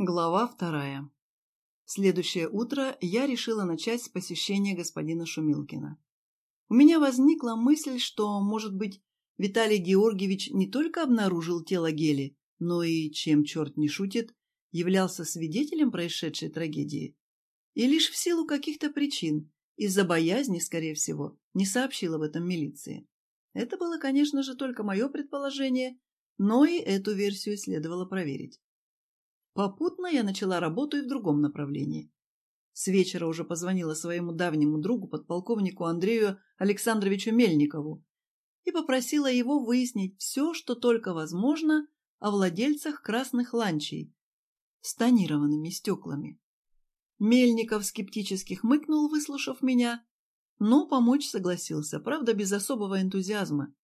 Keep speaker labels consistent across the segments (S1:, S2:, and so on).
S1: Глава вторая. Следующее утро я решила начать с посещения господина Шумилкина. У меня возникла мысль, что, может быть, Виталий Георгиевич не только обнаружил тело Гели, но и, чем черт не шутит, являлся свидетелем происшедшей трагедии. И лишь в силу каких-то причин, из-за боязни, скорее всего, не сообщил об этом милиции. Это было, конечно же, только мое предположение, но и эту версию следовало проверить. Попутно я начала работу и в другом направлении. С вечера уже позвонила своему давнему другу, подполковнику Андрею Александровичу Мельникову, и попросила его выяснить все, что только возможно, о владельцах красных ланчей с тонированными стеклами. Мельников скептически хмыкнул, выслушав меня, но помочь согласился, правда, без особого энтузиазма.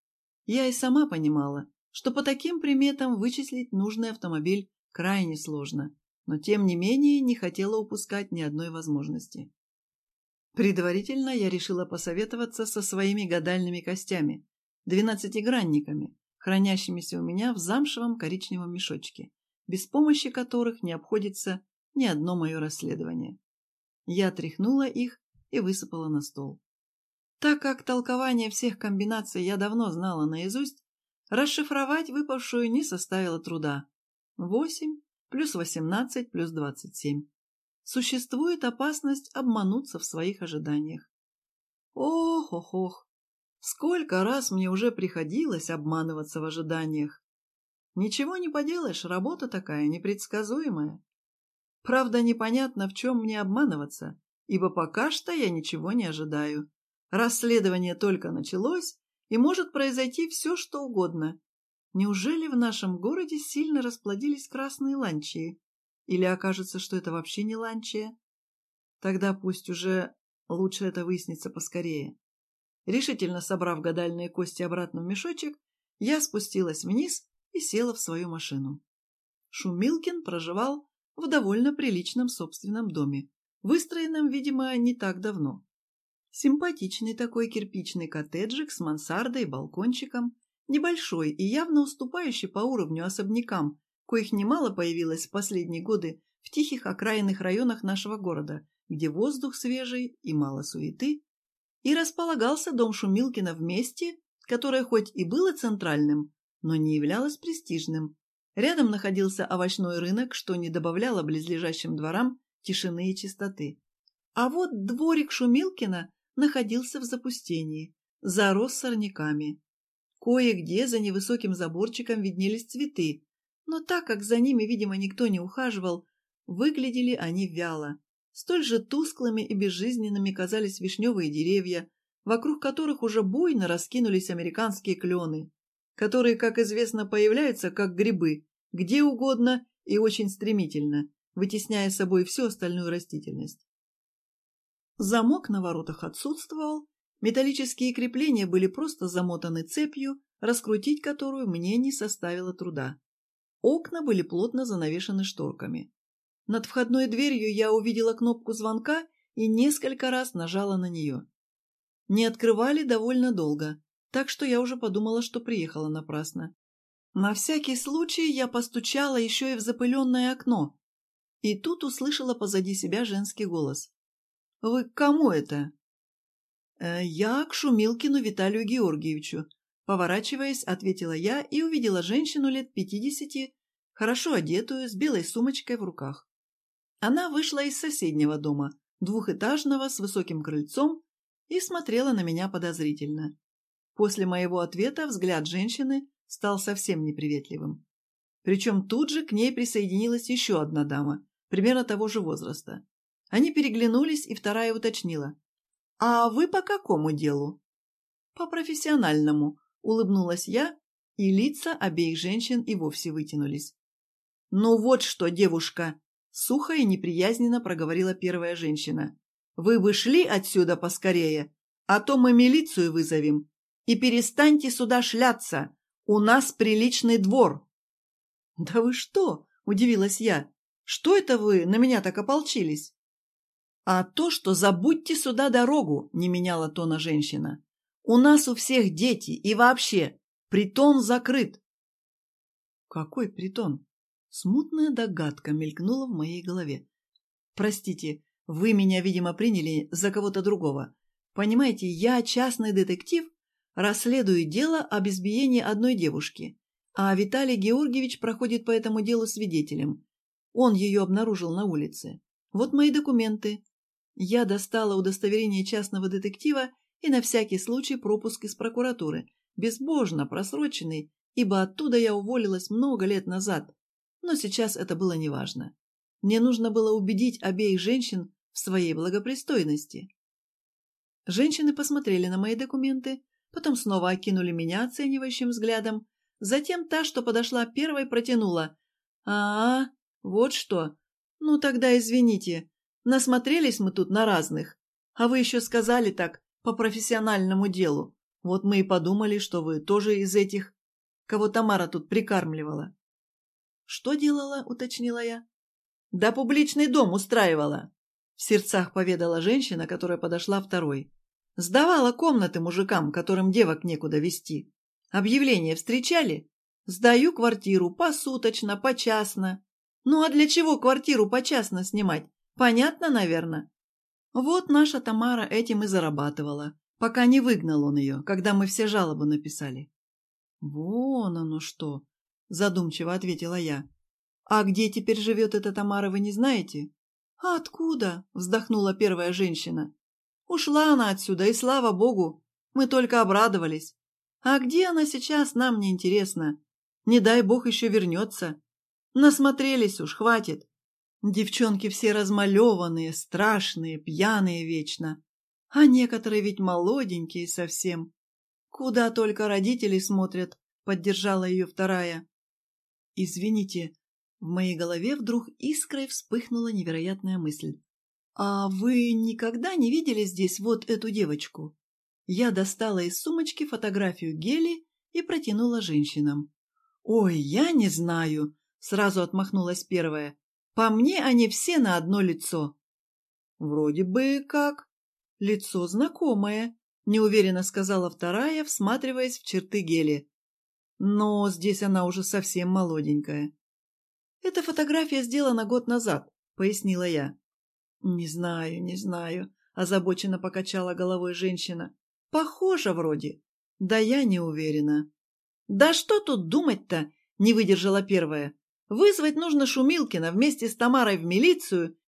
S1: Я и сама понимала, что по таким приметам вычислить нужный автомобиль крайне сложно, но тем не менее не хотела упускать ни одной возможности. Предварительно я решила посоветоваться со своими гадальными костями, двенадцатигранниками, хранящимися у меня в замшевом коричневом мешочке, без помощи которых не обходится ни одно мое расследование. Я тряхнула их и высыпала на стол. Так как толкование всех комбинаций я давно знала наизусть, расшифровать выпавшую не составило труда. Восемь плюс восемнадцать плюс двадцать семь. Существует опасность обмануться в своих ожиданиях. Ох-ох-ох, сколько раз мне уже приходилось обманываться в ожиданиях. Ничего не поделаешь, работа такая непредсказуемая. Правда, непонятно, в чем мне обманываться, ибо пока что я ничего не ожидаю. Расследование только началось, и может произойти все, что угодно. Неужели в нашем городе сильно расплодились красные ланчии? Или окажется, что это вообще не ланчия? Тогда пусть уже лучше это выяснится поскорее. Решительно собрав гадальные кости обратно в мешочек, я спустилась вниз и села в свою машину. Шумилкин проживал в довольно приличном собственном доме, выстроенном, видимо, не так давно. Симпатичный такой кирпичный коттеджик с мансардой и балкончиком, Небольшой и явно уступающий по уровню особнякам, коих немало появилось в последние годы в тихих окраинных районах нашего города, где воздух свежий и мало суеты, и располагался дом Шумилкина в месте, которое хоть и было центральным, но не являлось престижным. Рядом находился овощной рынок, что не добавляло близлежащим дворам тишины и чистоты. А вот дворик Шумилкина находился в запустении, зарос сорняками. Кое-где за невысоким заборчиком виднелись цветы, но так как за ними, видимо, никто не ухаживал, выглядели они вяло. Столь же тусклыми и безжизненными казались вишневые деревья, вокруг которых уже буйно раскинулись американские клены, которые, как известно, появляются как грибы, где угодно и очень стремительно, вытесняя собой всю остальную растительность. Замок на воротах отсутствовал, Металлические крепления были просто замотаны цепью, раскрутить которую мне не составило труда. Окна были плотно занавешены шторками. Над входной дверью я увидела кнопку звонка и несколько раз нажала на нее. Не открывали довольно долго, так что я уже подумала, что приехала напрасно. На всякий случай я постучала еще и в запыленное окно. И тут услышала позади себя женский голос. «Вы к кому это?» «Э, «Я к Шумилкину Виталию Георгиевичу», — поворачиваясь, ответила я и увидела женщину лет пятидесяти, хорошо одетую, с белой сумочкой в руках. Она вышла из соседнего дома, двухэтажного, с высоким крыльцом, и смотрела на меня подозрительно. После моего ответа взгляд женщины стал совсем неприветливым. Причем тут же к ней присоединилась еще одна дама, примерно того же возраста. Они переглянулись, и вторая уточнила. «А вы по какому делу?» «По профессиональному», — улыбнулась я, и лица обеих женщин и вовсе вытянулись. «Ну вот что, девушка!» — сухо и неприязненно проговорила первая женщина. «Вы бы шли отсюда поскорее, а то мы милицию вызовем. И перестаньте сюда шляться, у нас приличный двор». «Да вы что?» — удивилась я. «Что это вы на меня так ополчились?» «А то, что забудьте сюда дорогу», — не меняла тона женщина. «У нас у всех дети, и вообще, притон закрыт». «Какой притон?» Смутная догадка мелькнула в моей голове. «Простите, вы меня, видимо, приняли за кого-то другого. Понимаете, я частный детектив, расследую дело об избиении одной девушки, а Виталий Георгиевич проходит по этому делу свидетелем. Он ее обнаружил на улице. Вот мои документы. Я достала удостоверение частного детектива и на всякий случай пропуск из прокуратуры, безбожно просроченный, ибо оттуда я уволилась много лет назад, но сейчас это было неважно. Мне нужно было убедить обеих женщин в своей благопристойности. Женщины посмотрели на мои документы, потом снова окинули меня оценивающим взглядом, затем та, что подошла первой, протянула. а, -а вот что. Ну тогда извините, насмотрелись мы тут на разных, а вы еще сказали так, по профессиональному делу. Вот мы и подумали, что вы тоже из этих, кого Тамара тут прикармливала. «Что делала?» — уточнила я. «Да публичный дом устраивала!» В сердцах поведала женщина, которая подошла второй. «Сдавала комнаты мужикам, которым девок некуда вести. Объявление встречали? Сдаю квартиру посуточно, почасно. Ну а для чего квартиру почасно снимать? Понятно, наверное?» Вот наша Тамара этим и зарабатывала, пока не выгнал он ее, когда мы все жалобы написали. «Вон оно что!» – задумчиво ответила я. «А где теперь живет эта Тамара, вы не знаете?» «А откуда?» – вздохнула первая женщина. «Ушла она отсюда, и слава богу, мы только обрадовались. А где она сейчас, нам не интересно. Не дай бог еще вернется. Насмотрелись уж, хватит. Девчонки все размалеванные, страшные, пьяные вечно. А некоторые ведь молоденькие совсем. Куда только родители смотрят, поддержала ее вторая. Извините, в моей голове вдруг искрой вспыхнула невероятная мысль. «А вы никогда не видели здесь вот эту девочку?» Я достала из сумочки фотографию Гели и протянула женщинам. «Ой, я не знаю», — сразу отмахнулась первая. По мне они все на одно лицо. Вроде бы как. Лицо знакомое, неуверенно сказала вторая, всматриваясь в черты Гели. Но здесь она уже совсем молоденькая. Эта фотография сделана год назад, пояснила я. Не знаю, не знаю, озабоченно покачала головой женщина. Похоже вроде. Да я не уверена. Да что тут думать-то, не выдержала первая. Вызвать нужно Шумилкина вместе с Тамарой в милицию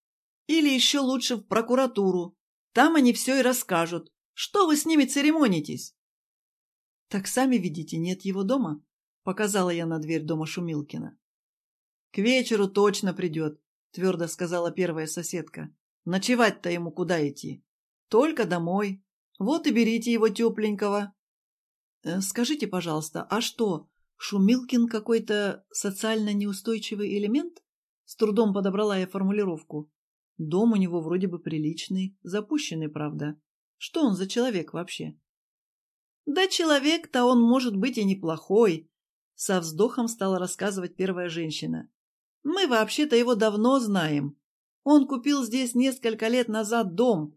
S1: или еще лучше в прокуратуру. Там они все и расскажут. Что вы с ними церемонитесь? — Так сами видите, нет его дома, — показала я на дверь дома Шумилкина. — К вечеру точно придет, — твердо сказала первая соседка. — Ночевать-то ему куда идти? Только домой. Вот и берите его тепленького. Э, — Скажите, пожалуйста, а что, Шумилкин какой-то социально неустойчивый элемент? С трудом подобрала я формулировку. Дом у него вроде бы приличный, запущенный, правда. Что он за человек вообще? Да человек-то он может быть и неплохой, со вздохом стала рассказывать первая женщина. Мы вообще-то его давно знаем. Он купил здесь несколько лет назад дом,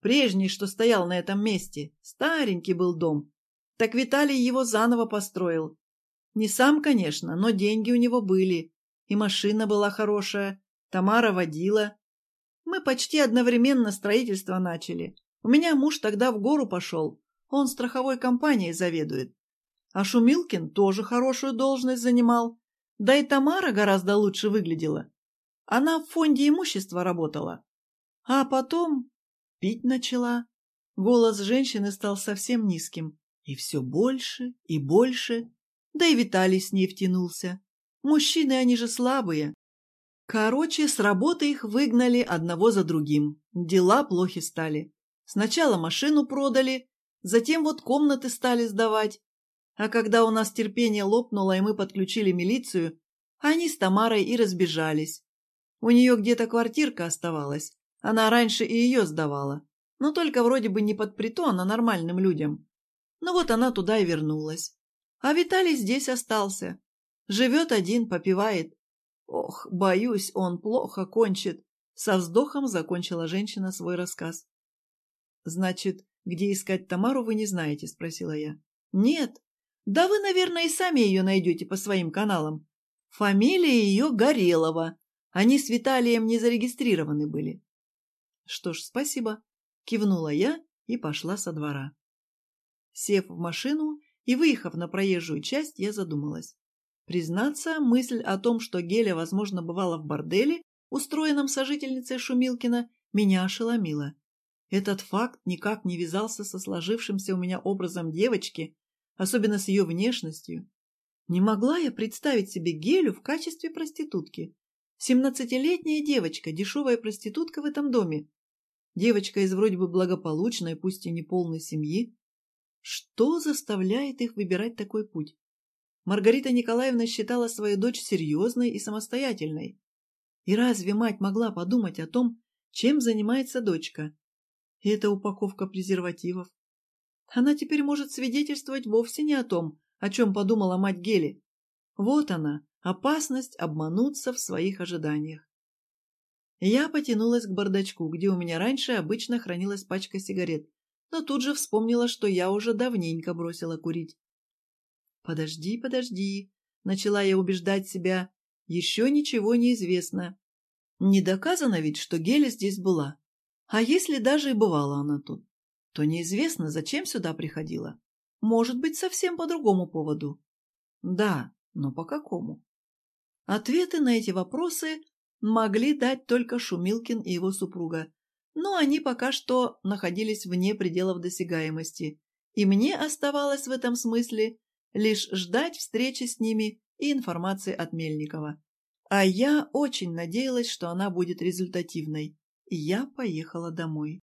S1: прежний, что стоял на этом месте. Старенький был дом. Так Виталий его заново построил. Не сам, конечно, но деньги у него были. И машина была хорошая. Тамара водила. Мы почти одновременно строительство начали. У меня муж тогда в гору пошел. Он страховой компанией заведует. А Шумилкин тоже хорошую должность занимал. Да и Тамара гораздо лучше выглядела. Она в фонде имущества работала. А потом пить начала. Голос женщины стал совсем низким. И все больше и больше. Да и Виталий с ней втянулся. Мужчины, они же слабые. Короче, с работы их выгнали одного за другим. Дела плохи стали. Сначала машину продали, затем вот комнаты стали сдавать. А когда у нас терпение лопнуло, и мы подключили милицию, они с Тамарой и разбежались. У нее где-то квартирка оставалась. Она раньше и ее сдавала. Но только вроде бы не под притон, а нормальным людям. Ну вот она туда и вернулась. А Виталий здесь остался. Живет один, попивает. Ох, боюсь, он плохо кончит. Со вздохом закончила женщина свой рассказ. «Значит, где искать Тамару, вы не знаете?» – спросила я. «Нет. Да вы, наверное, и сами ее найдете по своим каналам. Фамилия ее Горелова. Они с Виталием не зарегистрированы были. Что ж, спасибо, кивнула я и пошла со двора. Сев в машину и выехав на проезжую часть, я задумалась. Признаться, мысль о том, что Геля, возможно, бывала в борделе, устроенном сожительницей Шумилкина, меня ошеломила. Этот факт никак не вязался со сложившимся у меня образом девочки, особенно с ее внешностью. Не могла я представить себе Гелю в качестве проститутки. Семнадцатилетняя девочка, дешевая проститутка в этом доме. Девочка из вроде бы благополучной, пусть и не полной семьи. Что заставляет их выбирать такой путь? Маргарита Николаевна считала свою дочь серьезной и самостоятельной. И разве мать могла подумать о том, чем занимается дочка? И это упаковка презервативов. Она теперь может свидетельствовать вовсе не о том, о чем подумала мать Гели. Вот она, опасность обмануться в своих ожиданиях. Я потянулась к бардачку, где у меня раньше обычно хранилась пачка сигарет, но тут же вспомнила, что я уже давненько бросила курить. «Подожди, подожди», — начала я убеждать себя, — «еще ничего не известно. Не доказано ведь, что Геля здесь была. А если даже и бывала она тут, то неизвестно, зачем сюда приходила. Может быть, совсем по другому поводу. Да, но по какому? Ответы на эти вопросы могли дать только Шумилкин и его супруга, но они пока что находились вне пределов досягаемости, и мне оставалось в этом смысле лишь ждать встречи с ними и информации от Мельникова. А я очень надеялась, что она будет результативной, и я поехала домой.